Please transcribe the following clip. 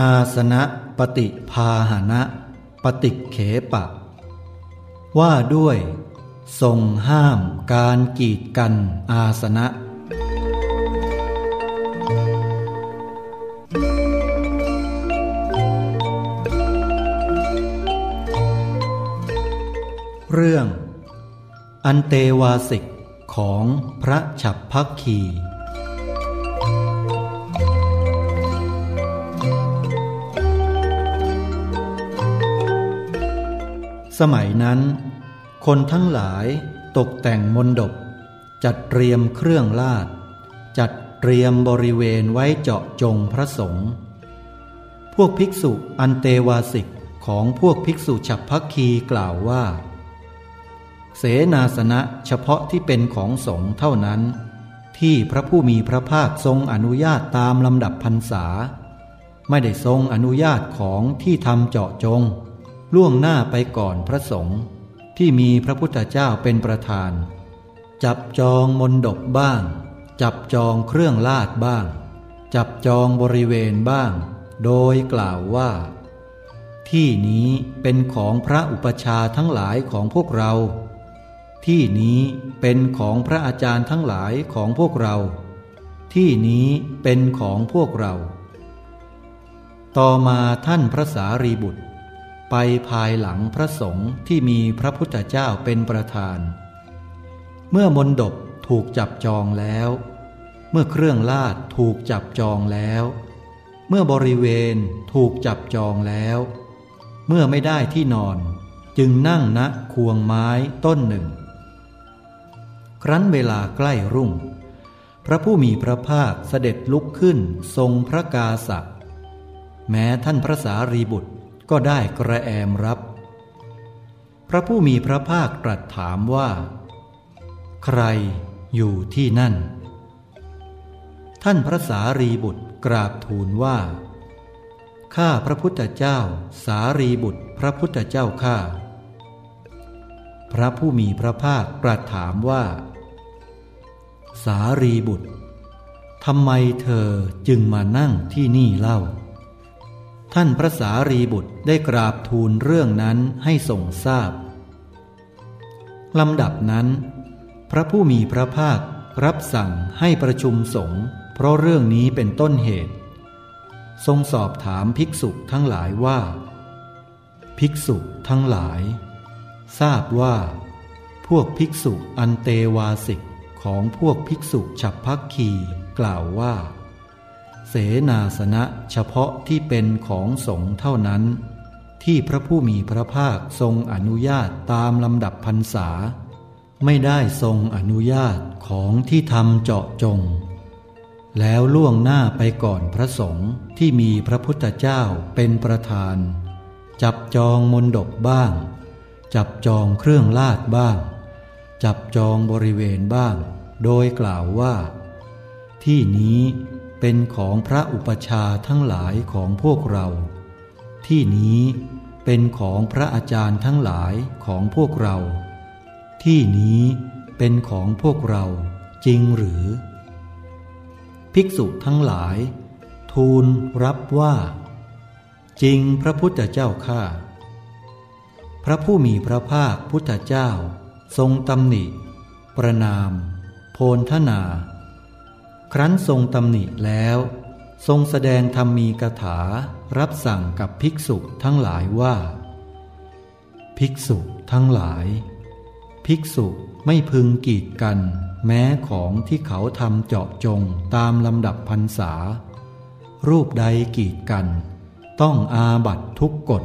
อาสนะปฏิพาหนะ ปฏิเขปะ ว่าด้วย ทรงห้ามการกีดกันอาสนะ เรื่อง อันเตวาสิกของพระฉับพักคี สมัยนั้น คนทั้งหลายตกแต่งมนดบ จัดเตรียมเครื่องลาด จัดเตรียมบริเวณไว้เจาะจงพระสงฆ์พวกภิกษุอันเตวาสิกของพวกภิกษุฉับพักคีกล่าวว่า เสนาสนะเฉพาะที่เป็นของสงฆ์เท่านั้น ที่พระผู้มีพระภาคทรงอนุญาตตามลำดับพรรษา ไม่ได้ทรงอนุญาตของที่ทำเจาะจง ล่วงหน้าไปก่อนพระสงฆ์ที่มีพระพุทธเจ้าเป็นประธาน จับจองมนดบบ้าง จับจองเครื่องลาดบ้าง จับจองบริเวณบ้าง โดยกล่าวว่า ที่นี้เป็นของพระอุปชาทั้งหลายของพวกเรา ที่นี้เป็นของพระอาจารย์ทั้งหลายของพวกเรา ที่นี้เป็นของพวกเรา ต่อมาท่านพระสารีบุตร ไปภายหลังพระสงฆ์ที่มีพระพุทธเจ้าเป็นประธาน เมื่อมนดบถูกจับจองแล้ว เมื่อเครื่องลาดถูกจับจองแล้ว เมื่อบริเวณถูกจับจองแล้ว เมื่อไม่ได้ที่นอนจึงนั่งณควงไม้ต้นหนึ่ง ครั้นเวลาใกล้รุ่ง พระผู้มีพระภาคเสด็จลุกขึ้นทรงพระกาสักแม้ท่านพระสารีบุตร ก็ได้กระแอมรับ พระผู้มีพระภาคตรัสถามว่า ใครอยู่ที่นั่น ท่านพระสารีบุตรกราบทูลว่า ข้าพระพุทธเจ้า สารีบุตรพระพุทธเจ้าข้าพระผู้มีพระภาคตรัสถามว่า สารีบุตรทำไมเธอจึงมานั่งที่นี่เล่า ท่านพระสารีบุตรได้กราบทูลเรื่องนั้นให้ทรงทราบลำดับนั้น พระผู้มีพระภาครับสั่งให้ประชุมสงฆ์เพราะเรื่องนี้เป็นต้นเหตุ ทรงสอบถามภิกษุทั้งหลายว่า ภิกษุทั้งหลาย ทราบว่า พวกภิกษุอันเตวาสิกของพวกภิกษุฉับพักคีกล่าวว่า เสนาสนะเฉพาะที่เป็นของสงฆ์เท่านั้น ที่พระผู้มีพระภาคทรงอนุญาตตามลำดับพรรษา ไม่ได้ทรงอนุญาตของที่ทำเจาะจง แล้วล่วงหน้าไปก่อนพระสงฆ์ที่มีพระพุทธเจ้าเป็นประธาน จับจองมนดบบ้าง จับจองเครื่องลาดบ้าง จับจองบริเวณบ้าง โดยกล่าวว่า ที่นี้ เป็นของพระอุปชาทั้งหลายของพวกเรา ที่นี้เป็นของพระอาจารย์ทั้งหลายของพวกเรา ที่นี้เป็นของพวกเราจริงหรือ ภิกษุทั้งหลาย ทูลรับว่า จริงพระพุทธเจ้าข้าพระผู้มีพระภาคพุทธเจ้า ทรงตำหนิ ประนาม โพนทนา ครั้นทรงตำหนิแล้ว ทรงแสดงธรรมีกถา รับสั่งกับภิกษุทั้งหลายว่า ภิกษุทั้งหลาย ภิกษุไม่พึงกีดกัน แม้ของที่เขาทำเจาะจงตามลำดับพรรษา รูปใดกีดกัน ต้องอาบัตทุกกฎ